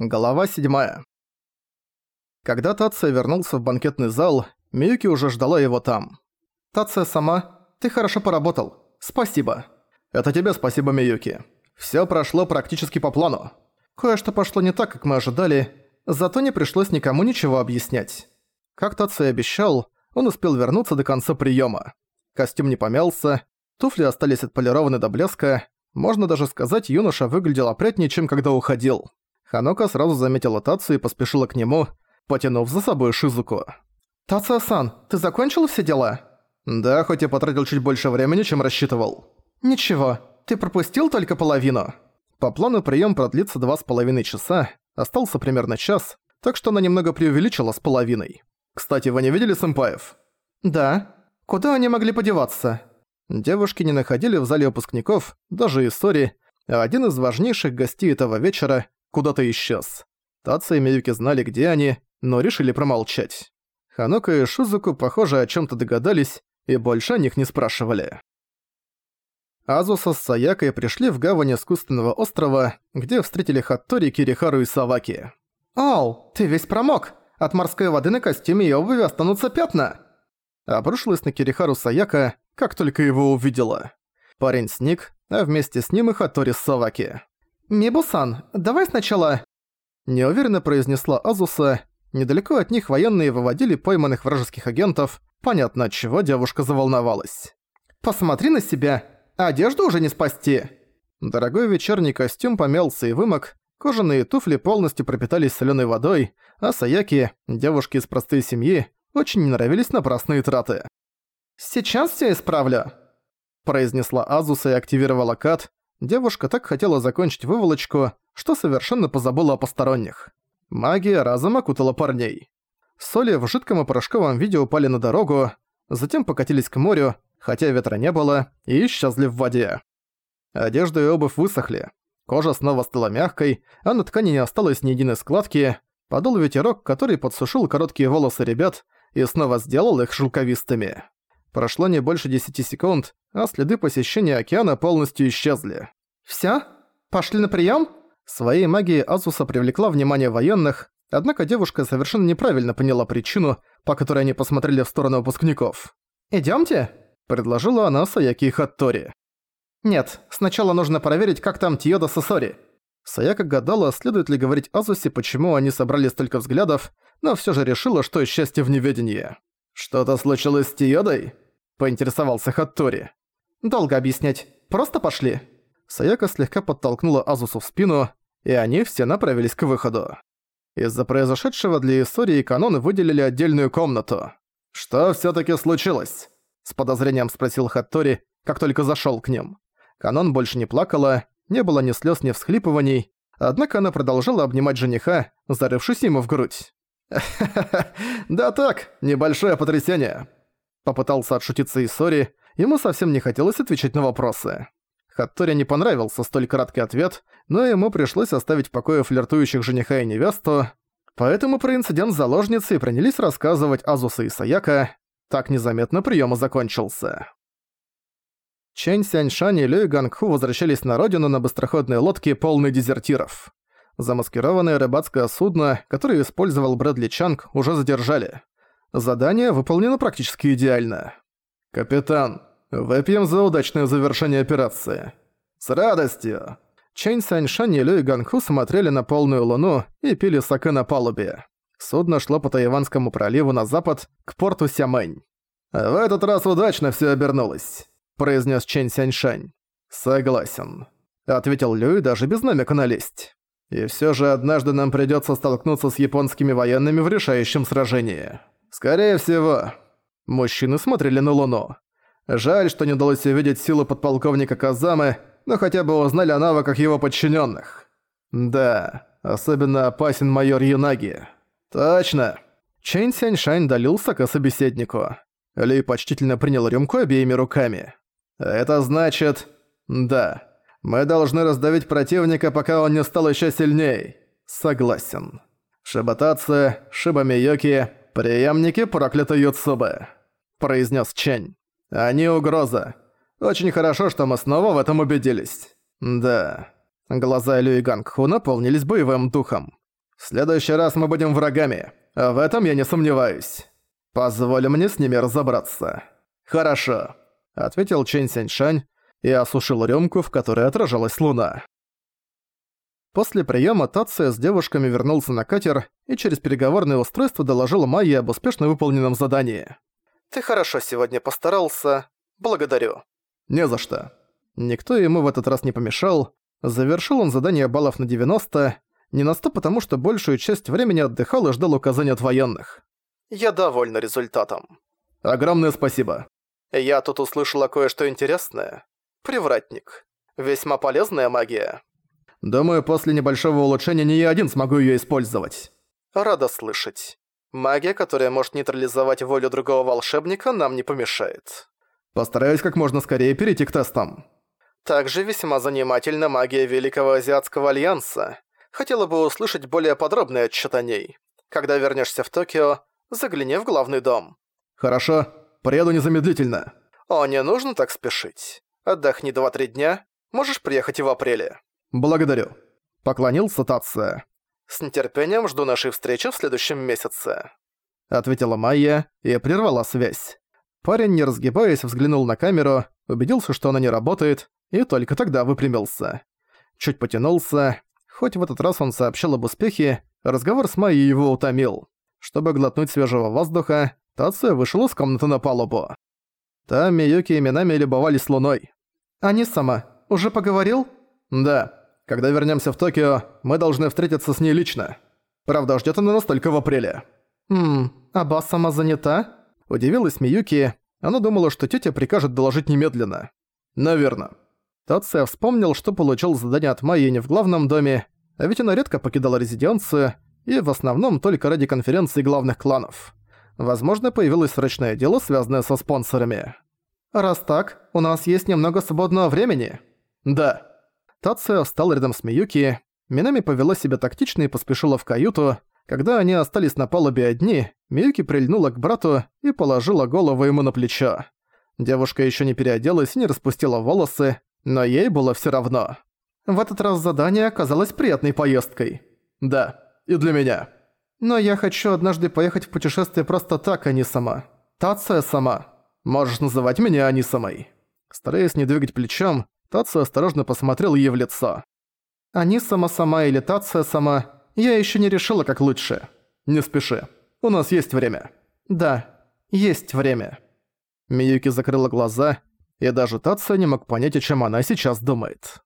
Глава 7. Когда Тация вернулся в банкетный зал, Миюки уже ждала его там. «Тация сама, ты хорошо поработал. Спасибо». «Это тебе спасибо, Миюки. Всё прошло практически по плану. Кое-что пошло не так, как мы ожидали, зато не пришлось никому ничего объяснять». Как Тация обещал, он успел вернуться до конца приёма. Костюм не помялся, туфли остались отполированы до блеска, можно даже сказать, юноша выглядел опрятнее, чем когда уходил. Ханока сразу заметила Тацу и поспешила к нему, потянув за собой Шизуку. «Тация-сан, ты закончил все дела?» «Да, хоть и потратил чуть больше времени, чем рассчитывал». «Ничего, ты пропустил только половину». По плану прием продлится два с половиной часа, остался примерно час, так что она немного преувеличила с половиной. «Кстати, вы не видели сэмпаев?» «Да. Куда они могли подеваться?» Девушки не находили в зале выпускников, даже и Сори, а один из важнейших гостей этого вечера куда-то исчез. Тацуя и Миюки знали, где они, но решили промолчать. Хонока и Шизуку, похоже, о чем то догадались и больше о них не спрашивали. Азуса с Саякой пришли в гавань искусственного острова, где встретили Хаттори, Кирихару и Саваки. «Ау, ты весь промок! От морской воды на костюме и обуви останутся пятна!» Обрушилась на Кирихару Саяка, как только его увидела. Парень сник, а вместе с ним и Хаттори с Саваки. «Мибусан, давай сначала...» Неуверенно произнесла Азуса. Недалеко от них военные выводили пойманных вражеских агентов. Понятно, от чего девушка заволновалась. «Посмотри на себя! Одежду уже не спасти!» Дорогой вечерний костюм помялся и вымок, кожаные туфли полностью пропитались солёной водой, а Саяки, девушки из простой семьи, очень не нравились напрасные траты. «Сейчас всё исправлю», – произнесла Азуса и активировала кат, Девушка так хотела закончить выволочку, что совершенно позабыла о посторонних. Магия разом окутала парней. Соли в жидком и порошковом виде упали на дорогу, затем покатились к морю, хотя ветра не было, и исчезли в воде. Одежда и обувь высохли. Кожа снова стала мягкой, а на ткани не осталось ни единой складки. Подул ветерок, который подсушил короткие волосы ребят и снова сделал их шелковистыми. Прошло не больше 10 секунд, а следы посещения океана полностью исчезли. «Всё? Пошли на приём?» Своей магией Азуса привлекла внимание военных, однако девушка совершенно неправильно поняла причину, по которой они посмотрели в сторону выпускников. «Идёмте?» – предложила она Саяки Хаттори. «Нет, сначала нужно проверить, как там Тиода Сосори». Саяка гадала, следует ли говорить Азусе, почему они собрали столько взглядов, но всё же решила, что счастье в неведении. «Что-то случилось с Тиодой?» – поинтересовался Хаттори. «Долго объяснять. Просто пошли». Саяка слегка подтолкнула Азусу в спину, и они все направились к выходу. Из-за произошедшего для истории каноны выделили отдельную комнату. «Что всё-таки случилось?» – с подозрением спросил Хаттори, как только зашёл к ним. Канон больше не плакала, не было ни слёз, ни всхлипываний, однако она продолжала обнимать жениха, зарывшись ему в грудь. да так, небольшое потрясение». Попытался отшутиться Исори, ему совсем не хотелось отвечать на вопросы. Хатторе не понравился столь краткий ответ, но ему пришлось оставить в покое флиртующих жениха и невесту, поэтому про инцидент с заложницей принялись рассказывать Азуса и Саяка. Так незаметно прием закончился. Чэнь Сяньшань и Люй Гангху возвращались на родину на быстроходной лодке, полной дезертиров. Замаскированное рыбацкое судно, которое использовал Брэдли Чанг, уже задержали. Задание выполнено практически идеально. «Капитан, выпьем за удачное завершение операции». «С радостью!» Чэнь Саньшань и Люй Ганху смотрели на полную луну и пили саке на палубе. Судно шло по Тайванскому проливу на запад, к порту Сямэнь. «В этот раз удачно все обернулось», – произнес Чэнь Сяньшань. «Согласен», – ответил Люй даже без намека на лесть. И все же однажды нам придется столкнуться с японскими военными в решающем сражении. Скорее всего. Мужчины смотрели на Луну. Жаль, что не удалось увидеть силу подполковника Казамы, но хотя бы узнали о навыках его подчиненных. Да, особенно опасен майор Юнаги. Точно. Чэнь Сяньшань долил сака собеседнику. Ли почтительно принял рюмку обеими руками. Это значит... Да. Мы должны раздавить противника, пока он не стал еще сильней. Согласен. Шибатация, Шибамиёки, преемники проклятой Юцубы. Произнес Чэнь. Они угроза. Очень хорошо, что мы снова в этом убедились. Да. Глаза Лю и Гангху наполнились боевым духом. В следующий раз мы будем врагами. В этом я не сомневаюсь. Позволь мне с ними разобраться. Хорошо, ответил Чэнь Сяньшань и осушил рюмку, в которой отражалась луна. После приема Тация с девушками вернулся на катер и через переговорное устройство доложил Майе об успешно выполненном задании. «Ты хорошо сегодня постарался. Благодарю». «Не за что». Никто ему в этот раз не помешал. Завершил он задание баллов на 90, не на 100 потому, что большую часть времени отдыхал и ждал указаний от военных. «Я довольна результатом». «Огромное спасибо». «Я тут услышала кое-что интересное. Привратник. Весьма полезная магия». Думаю, после небольшого улучшения не я один смогу её использовать. Рада слышать. Магия, которая может нейтрализовать волю другого волшебника, нам не помешает. Постараюсь как можно скорее перейти к тестам. Также весьма занимательна магия Великого Азиатского Альянса. Хотела бы услышать более подробный отчет о ней. Когда вернешься в Токио, загляни в главный дом. Хорошо, приеду незамедлительно. О, не нужно так спешить. Отдохни 2-3 дня, можешь приехать и в апреле. «Благодарю», — поклонился Тация. «С нетерпением жду нашей встречи в следующем месяце», — ответила Майя и прервала связь. Парень, не разгибаясь, взглянул на камеру, убедился, что она не работает, и только тогда выпрямился. Чуть потянулся. Хоть в этот раз он сообщил об успехе, разговор с Майей его утомил. Чтобы глотнуть свежего воздуха, Тация вышел из комнаты на палубу. Там Миюки и Минами любовались луной. «Они сама. Уже поговорил?» «Да. Когда вернемся в Токио, мы должны встретиться с ней лично. Правда, ждет она нас только в апреле». «Хм, а Бас сама занята?» Удивилась Миюки. Она думала, что тетя прикажет доложить немедленно. «Наверно». Тация вспомнил, что получил задание от Майи не в главном доме, а ведь она редко покидала резиденцию, и в основном только ради конференции главных кланов. Возможно, появилось срочное дело, связанное со спонсорами. «Раз так, у нас есть немного свободного времени?» «Да». Тация встал рядом с Миюки. Минами повела себя тактично и поспешила в каюту. Когда они остались на палубе одни, Миюки прильнула к брату и положила голову ему на плечо. Девушка еще не переоделась и не распустила волосы, но ей было все равно. В этот раз задание оказалось приятной поездкой. Да, и для меня. Но я хочу однажды поехать в путешествие просто так, а не сама. Тация сама. Можешь называть меня Анисамой. Стараясь не двигать плечом, Тацию осторожно посмотрел ей в лицо. «Они сама-сама или Тация сама, я еще не решила, как лучше. Не спеши. У нас есть время». «Да, есть время». Миюки закрыла глаза, и даже Тация не мог понять, о чем она сейчас думает.